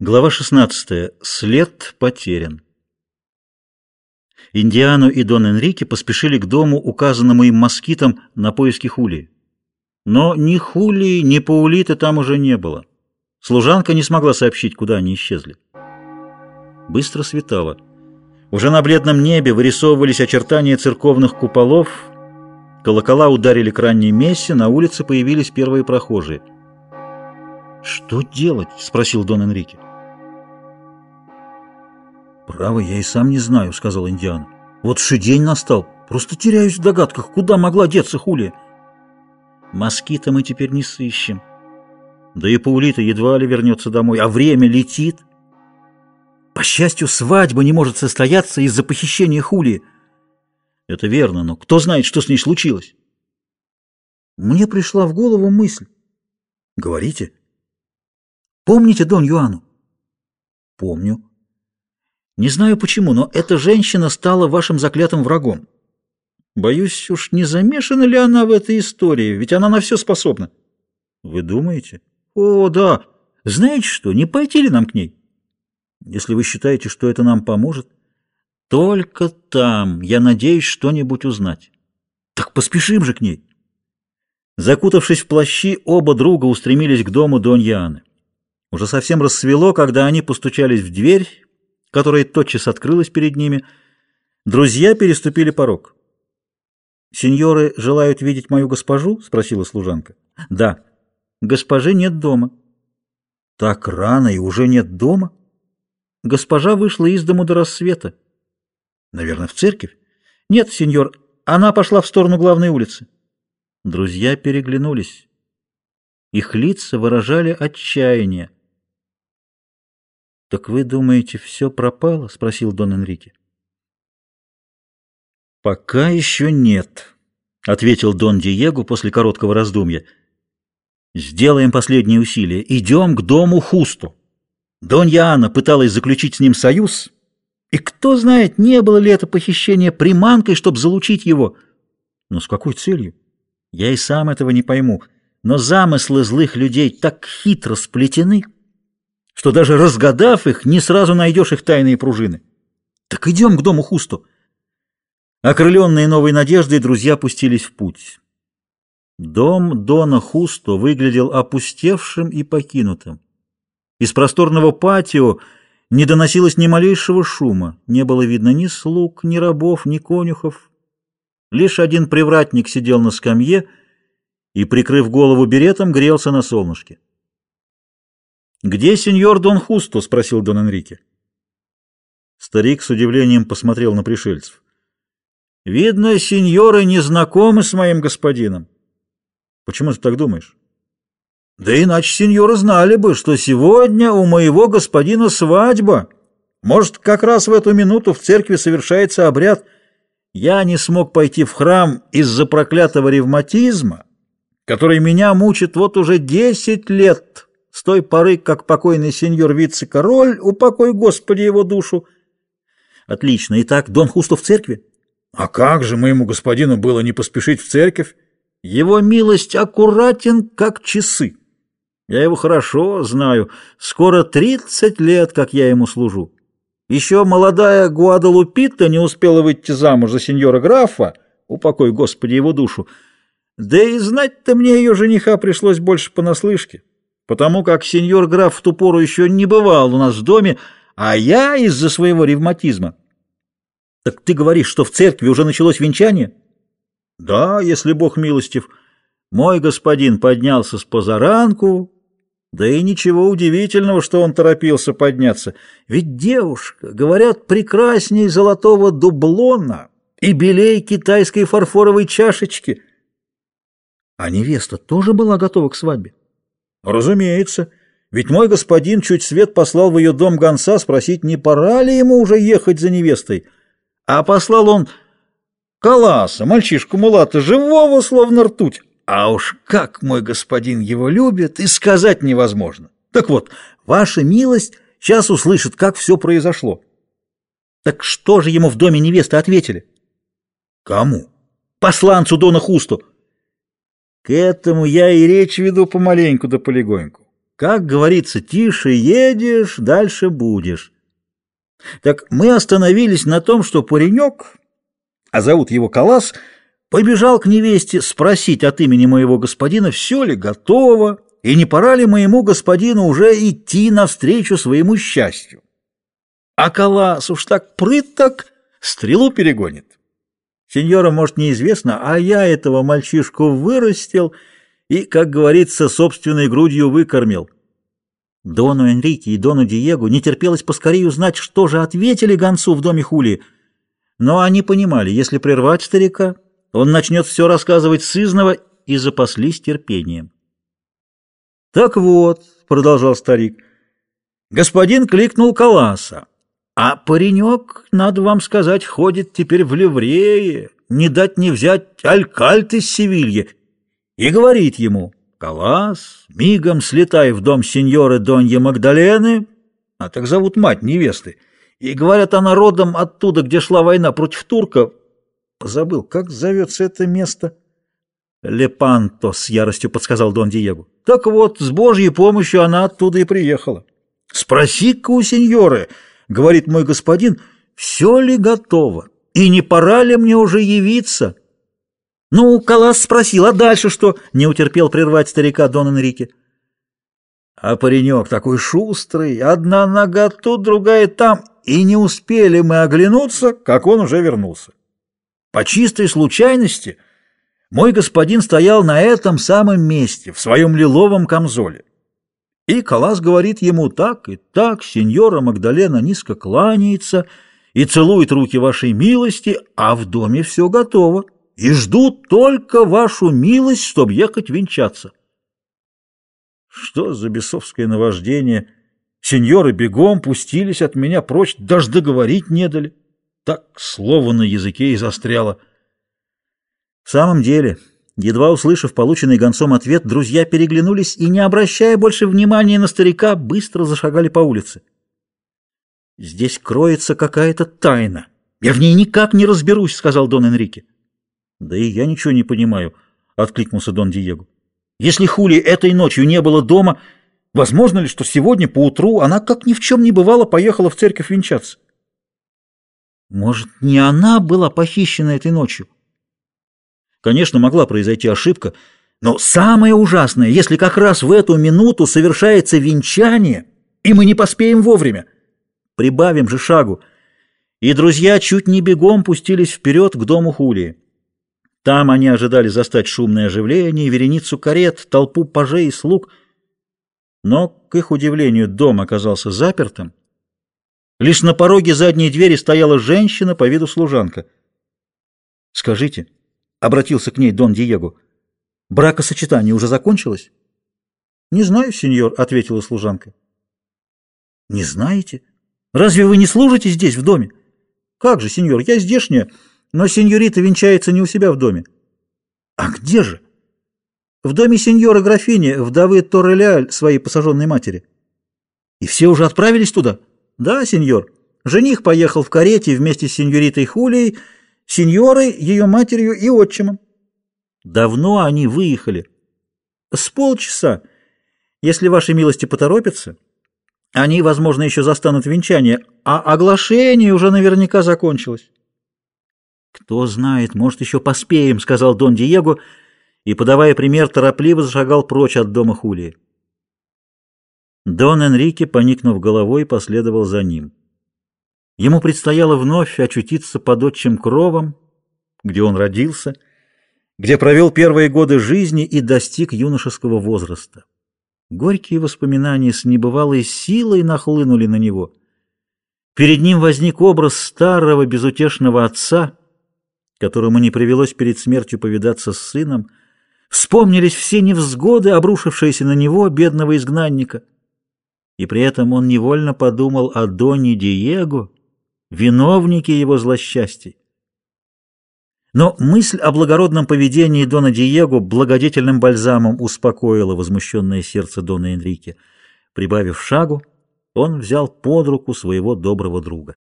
Глава 16. След потерян. Индиану и Дон Энрике поспешили к дому, указанному им москитом, на поиски Хулии. Но ни Хулии, ни Паулиты там уже не было. Служанка не смогла сообщить, куда они исчезли. Быстро светало. Уже на бледном небе вырисовывались очертания церковных куполов, колокола ударили к ранней мессе, на улице появились первые прохожие. «Что делать?» — спросил Дон Энрике. «Право, я и сам не знаю», — сказал Индиана. «Вот же день настал. Просто теряюсь в догадках, куда могла деться Хулия». «Москита мы теперь не сыщем. Да и Паулита едва ли вернется домой, а время летит. По счастью, свадьба не может состояться из-за похищения Хулии». «Это верно, но кто знает, что с ней случилось?» Мне пришла в голову мысль. «Говорите». «Помните Дон Юану?» «Помню». Не знаю почему, но эта женщина стала вашим заклятым врагом. Боюсь, уж не замешана ли она в этой истории, ведь она на все способна. Вы думаете? О, да. Знаете что, не пойти ли нам к ней? Если вы считаете, что это нам поможет, только там я надеюсь что-нибудь узнать. Так поспешим же к ней. Закутавшись в плащи, оба друга устремились к дому Доньяны. Уже совсем рассвело, когда они постучались в дверь которая тотчас открылась перед ними, друзья переступили порог. «Сеньоры желают видеть мою госпожу?» — спросила служанка. «Да. Госпожи нет дома». «Так рано и уже нет дома?» «Госпожа вышла из дому до рассвета». «Наверное, в церковь?» «Нет, сеньор, она пошла в сторону главной улицы». Друзья переглянулись. Их лица выражали отчаяние. «Так вы думаете, все пропало?» — спросил Дон Энрике. «Пока еще нет», — ответил Дон Диего после короткого раздумья. «Сделаем последние усилия. Идем к дому Хусту. Донья Анна пыталась заключить с ним союз, и кто знает, не было ли это похищение приманкой, чтобы залучить его. Но с какой целью? Я и сам этого не пойму. Но замыслы злых людей так хитро сплетены» что даже разгадав их, не сразу найдешь их тайные пружины. Так идем к дому Хусту. Окрыленные новой надеждой, друзья пустились в путь. Дом Дона Хусто выглядел опустевшим и покинутым. Из просторного патио не доносилось ни малейшего шума, не было видно ни слуг, ни рабов, ни конюхов. Лишь один привратник сидел на скамье и, прикрыв голову беретом, грелся на солнышке. «Где сеньор Дон Хусто?» — спросил Дон Энрике. Старик с удивлением посмотрел на пришельцев. «Видно, сеньоры не знакомы с моим господином». «Почему ты так думаешь?» «Да иначе сеньоры знали бы, что сегодня у моего господина свадьба. Может, как раз в эту минуту в церкви совершается обряд. Я не смог пойти в храм из-за проклятого ревматизма, который меня мучит вот уже десять лет» с той поры, как покойный сеньор вице-король, упокой Господи его душу. Отлично. Итак, Дон Хусто в церкви? А как же моему господину было не поспешить в церковь? Его милость аккуратен, как часы. Я его хорошо знаю. Скоро тридцать лет, как я ему служу. Еще молодая Гуадалупита не успела выйти замуж за сеньора графа, упокой Господи его душу. Да и знать-то мне ее жениха пришлось больше понаслышке потому как сеньор граф в ту пору еще не бывал у нас в доме, а я из-за своего ревматизма. Так ты говоришь, что в церкви уже началось венчание? Да, если Бог милостив. Мой господин поднялся с позаранку, да и ничего удивительного, что он торопился подняться. Ведь девушка, говорят, прекрасней золотого дублона и белей китайской фарфоровой чашечки. А невеста тоже была готова к свадьбе? Разумеется. Ведь мой господин чуть свет послал в ее дом гонца спросить, не пора ли ему уже ехать за невестой. А послал он Каласа, мальчишку Мулата, живого, словно ртуть. А уж как мой господин его любит, и сказать невозможно. Так вот, ваша милость сейчас услышит, как все произошло. Так что же ему в доме невесты ответили? Кому? Посланцу Дона Хусту. К этому я и речь веду помаленьку да полегоньку. Как говорится, тише едешь, дальше будешь. Так мы остановились на том, что паренек, а зовут его Калас, побежал к невесте спросить от имени моего господина, все ли готово, и не пора ли моему господину уже идти навстречу своему счастью. А Калас уж так прыток стрелу перегонит. Сеньора, может, неизвестно, а я этого мальчишку вырастил и, как говорится, собственной грудью выкормил. Дону Энрике и Дону Диего не терпелось поскорее узнать, что же ответили гонцу в доме Хули. Но они понимали, если прервать старика, он начнет все рассказывать сызново и запаслись терпением. «Так вот», — продолжал старик, — «господин кликнул Каласа, а паренек, надо вам сказать, ходит теперь в ливрее, не дать не взять алькальт из Севильи, и говорит ему, «Калас, мигом слетай в дом сеньоры Донья Магдалены, а так зовут мать невесты, и говорят, она родом оттуда, где шла война против турков. Позабыл, как зовется это место?» «Лепанто», — с яростью подсказал Дон Диего. «Так вот, с Божьей помощью она оттуда и приехала. Спроси-ка у сеньоры, — говорит мой господин, — все ли готово, и не пора ли мне уже явиться?» «Ну, Калас спросил, а дальше что?» — не утерпел прервать старика Дон Энрике. А паренек такой шустрый, одна нога тут, другая там, и не успели мы оглянуться, как он уже вернулся. По чистой случайности мой господин стоял на этом самом месте, в своем лиловом камзоле. И Калас говорит ему так и так, сеньора Магдалена низко кланяется и целует руки вашей милости, а в доме все готово и ждут только вашу милость, чтобы ехать венчаться. Что за бесовское наваждение! Сеньоры бегом пустились от меня прочь, даже договорить не дали. Так слово на языке и застряло. В самом деле, едва услышав полученный гонцом ответ, друзья переглянулись и, не обращая больше внимания на старика, быстро зашагали по улице. «Здесь кроется какая-то тайна. Я в ней никак не разберусь», — сказал Дон Энрике. «Да и я ничего не понимаю», — откликнулся Дон Диего. «Если Хули этой ночью не было дома, возможно ли, что сегодня поутру она, как ни в чем не бывало, поехала в церковь венчаться?» «Может, не она была похищена этой ночью?» Конечно, могла произойти ошибка, но самое ужасное, если как раз в эту минуту совершается венчание, и мы не поспеем вовремя. Прибавим же шагу. И друзья чуть не бегом пустились вперед к дому Хулии. Там они ожидали застать шумное оживление, вереницу карет, толпу пажей и слуг. Но, к их удивлению, дом оказался запертым. Лишь на пороге задней двери стояла женщина по виду служанка. «Скажите», — обратился к ней Дон Диего, — «бракосочетание уже закончилось?» «Не знаю, сеньор», — ответила служанка. «Не знаете? Разве вы не служите здесь, в доме?» «Как же, сеньор, я здешняя». Но сеньорита венчается не у себя в доме. А где же? В доме сеньора графини, вдовы Торреляль, своей посаженной матери. И все уже отправились туда? Да, сеньор. Жених поехал в карете вместе с сеньоритой Хулией, сеньорой, ее матерью и отчимом. Давно они выехали. С полчаса. Если ваши милости поторопятся, они, возможно, еще застанут венчание, а оглашение уже наверняка закончилось. «Кто знает, может, еще поспеем», — сказал Дон Диего, и, подавая пример, торопливо зашагал прочь от дома Хулии. Дон Энрике, поникнув головой, последовал за ним. Ему предстояло вновь очутиться под отчим кровом, где он родился, где провел первые годы жизни и достиг юношеского возраста. Горькие воспоминания с небывалой силой нахлынули на него. Перед ним возник образ старого безутешного отца — которому не привелось перед смертью повидаться с сыном, вспомнились все невзгоды, обрушившиеся на него, бедного изгнанника. И при этом он невольно подумал о Доне Диего, виновнике его злосчастий. Но мысль о благородном поведении Дона Диего благодетельным бальзамом успокоила возмущенное сердце Дона Энрике. Прибавив шагу, он взял под руку своего доброго друга.